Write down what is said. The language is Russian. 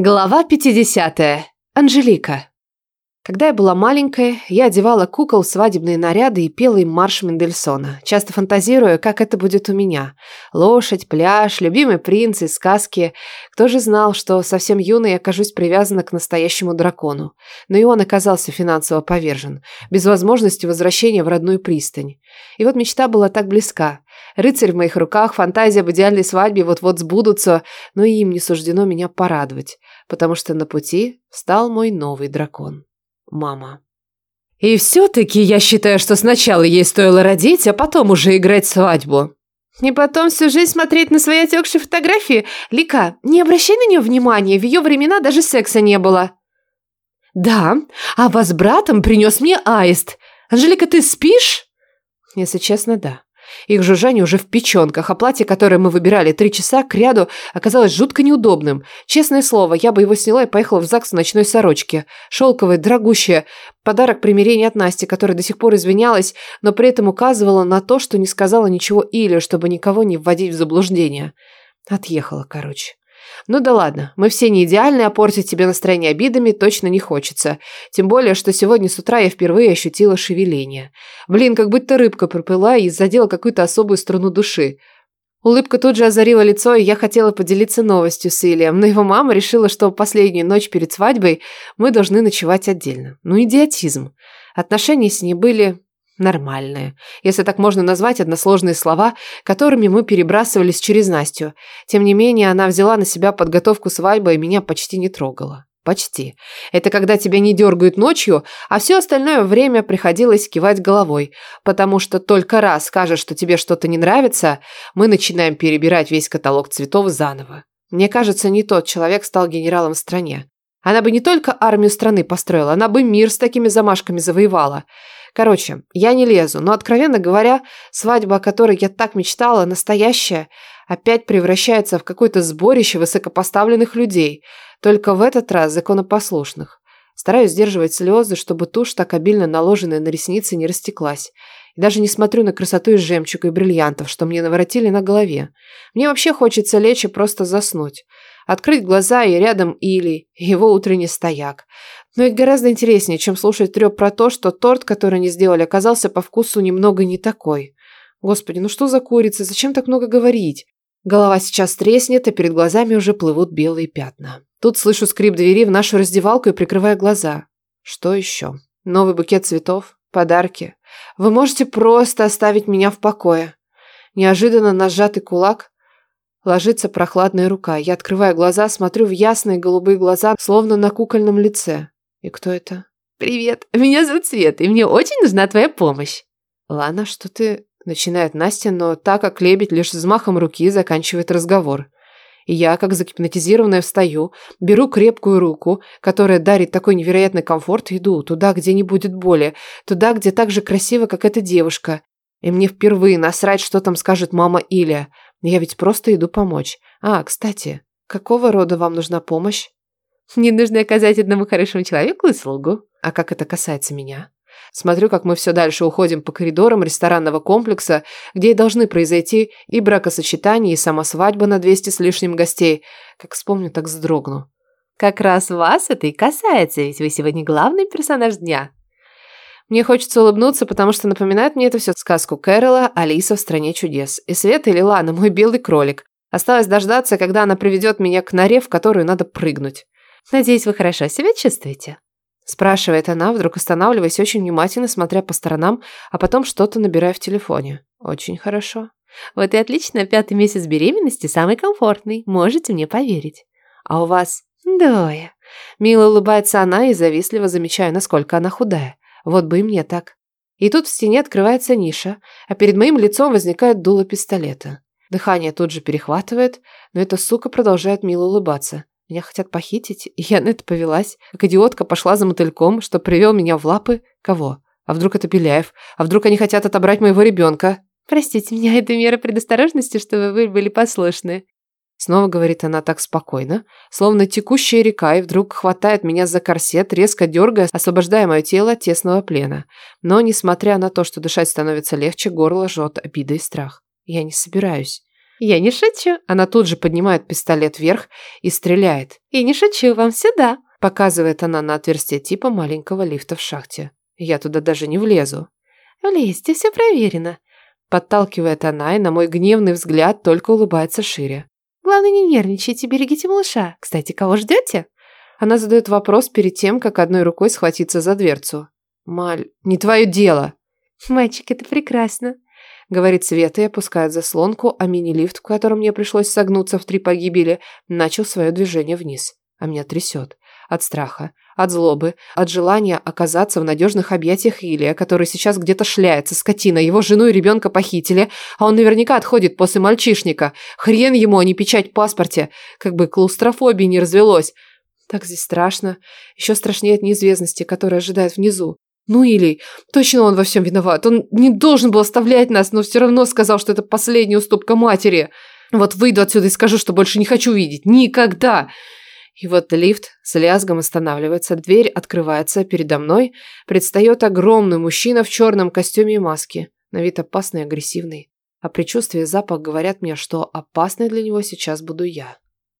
Глава 50. Анжелика. Когда я была маленькая, я одевала кукол в свадебные наряды и пела им марш Мендельсона, часто фантазируя, как это будет у меня. Лошадь, пляж, любимый принц и сказки. Кто же знал, что совсем юной окажусь привязана к настоящему дракону. Но и он оказался финансово повержен, без возможности возвращения в родную пристань. И вот мечта была так близка. Рыцарь в моих руках, фантазия об идеальной свадьбе вот-вот сбудутся, но и им не суждено меня порадовать, потому что на пути стал мой новый дракон. Мама. И все-таки я считаю, что сначала ей стоило родить, а потом уже играть свадьбу. И потом всю жизнь смотреть на свои отекшие фотографии? Лика, не обращай на нее внимания, в ее времена даже секса не было. Да, а вас братом принес мне аист. Анжелика, ты спишь? Если честно, да. Их жужжание уже в печенках, а платье, которое мы выбирали три часа к ряду, оказалось жутко неудобным. Честное слово, я бы его сняла и поехала в ЗАГС в ночной сорочке. Шелковая, дорогущая. Подарок примирения от Насти, которая до сих пор извинялась, но при этом указывала на то, что не сказала ничего Иле, чтобы никого не вводить в заблуждение. Отъехала, короче. Ну да ладно, мы все не идеальны, а портить тебе настроение обидами точно не хочется. Тем более, что сегодня с утра я впервые ощутила шевеление. Блин, как будто рыбка проплыла и задела какую-то особую струну души. Улыбка тут же озарила лицо, и я хотела поделиться новостью с Ильем, но его мама решила, что последнюю ночь перед свадьбой мы должны ночевать отдельно. Ну, идиотизм. Отношения с ней были нормальные, если так можно назвать односложные слова, которыми мы перебрасывались через Настю. Тем не менее, она взяла на себя подготовку свадьбы и меня почти не трогала. Почти. Это когда тебя не дергают ночью, а все остальное время приходилось кивать головой, потому что только раз скажешь, что тебе что-то не нравится, мы начинаем перебирать весь каталог цветов заново. Мне кажется, не тот человек стал генералом в стране. Она бы не только армию страны построила, она бы мир с такими замашками завоевала. Короче, я не лезу, но, откровенно говоря, свадьба, о которой я так мечтала, настоящая, опять превращается в какое-то сборище высокопоставленных людей, только в этот раз законопослушных. Стараюсь сдерживать слезы, чтобы тушь, так обильно наложенная на ресницы, не растеклась. И даже не смотрю на красоту из жемчуга и бриллиантов, что мне наворотили на голове. Мне вообще хочется лечь и просто заснуть. Открыть глаза, и рядом Или, его утренний стояк. Но ведь гораздо интереснее, чем слушать трёп про то, что торт, который они сделали, оказался по вкусу немного не такой. Господи, ну что за курица? Зачем так много говорить? Голова сейчас треснет, а перед глазами уже плывут белые пятна. Тут слышу скрип двери в нашу раздевалку и прикрываю глаза. Что еще? Новый букет цветов? Подарки? Вы можете просто оставить меня в покое. Неожиданно на сжатый кулак ложится прохладная рука. Я открываю глаза, смотрю в ясные голубые глаза, словно на кукольном лице. И кто это? «Привет, меня зовут Света, и мне очень нужна твоя помощь». «Лана, что ты...» Начинает Настя, но так как лебедь лишь взмахом руки заканчивает разговор. И я, как загипнотизированная, встаю, беру крепкую руку, которая дарит такой невероятный комфорт, и иду туда, где не будет боли, туда, где так же красиво, как эта девушка. И мне впервые насрать, что там скажет мама Иля. Я ведь просто иду помочь. А, кстати, какого рода вам нужна помощь? Не нужно оказать одному хорошему человеку услугу. А как это касается меня? Смотрю, как мы все дальше уходим по коридорам ресторанного комплекса, где и должны произойти и бракосочетание, и сама свадьба на 200 с лишним гостей. Как вспомню, так вздрогну. Как раз вас это и касается, ведь вы сегодня главный персонаж дня. Мне хочется улыбнуться, потому что напоминает мне это все сказку Кэрола «Алиса в стране чудес». И Света или Лана, мой белый кролик. Осталось дождаться, когда она приведет меня к норе, в которую надо прыгнуть. «Надеюсь, вы хорошо себя чувствуете?» Спрашивает она, вдруг останавливаясь, очень внимательно смотря по сторонам, а потом что-то набирая в телефоне. «Очень хорошо». «Вот и отлично, пятый месяц беременности самый комфортный, можете мне поверить». «А у вас?» «Двое». Мило улыбается она и завистливо замечаю, насколько она худая. Вот бы и мне так. И тут в стене открывается ниша, а перед моим лицом возникает дуло пистолета. Дыхание тут же перехватывает, но эта сука продолжает мило улыбаться. Меня хотят похитить, и я на это повелась. Как идиотка пошла за мотыльком, что привел меня в лапы. Кого? А вдруг это Беляев? А вдруг они хотят отобрать моего ребенка? Простите меня, это мера предосторожности, чтобы вы были послушны. Снова говорит она так спокойно, словно текущая река, и вдруг хватает меня за корсет, резко дергая, освобождая мое тело от тесного плена. Но, несмотря на то, что дышать становится легче, горло жжет обида и страх. Я не собираюсь. Я не шучу. Она тут же поднимает пистолет вверх и стреляет. И не шучу, вам сюда. Показывает она на отверстие типа маленького лифта в шахте. Я туда даже не влезу. Влезьте, все проверено. Подталкивает она, и на мой гневный взгляд только улыбается шире. Главное, не нервничайте, берегите малыша. Кстати, кого ждете? Она задает вопрос перед тем, как одной рукой схватиться за дверцу. «Маль, не твое дело!» «Мальчик, это прекрасно!» Говорит Света и опускает заслонку, а мини-лифт, в котором мне пришлось согнуться в три погибели, начал свое движение вниз. А меня трясет. От страха, от злобы, от желания оказаться в надежных объятиях Илия, который сейчас где-то шляется, скотина. Его жену и ребенка похитили, а он наверняка отходит после мальчишника. Хрен ему, а не печать в паспорте. Как бы клаустрофобии не развелось. Так здесь страшно. Еще страшнее от неизвестности, которая ожидает внизу. Ну или точно он во всем виноват. Он не должен был оставлять нас, но все равно сказал, что это последняя уступка матери. Вот выйду отсюда и скажу, что больше не хочу видеть. Никогда. И вот лифт с лязгом останавливается, дверь открывается, передо мной предстает огромный мужчина в черном костюме и маске, на вид опасный и агрессивный. А предчувствие и запах говорят мне, что опасной для него сейчас буду я.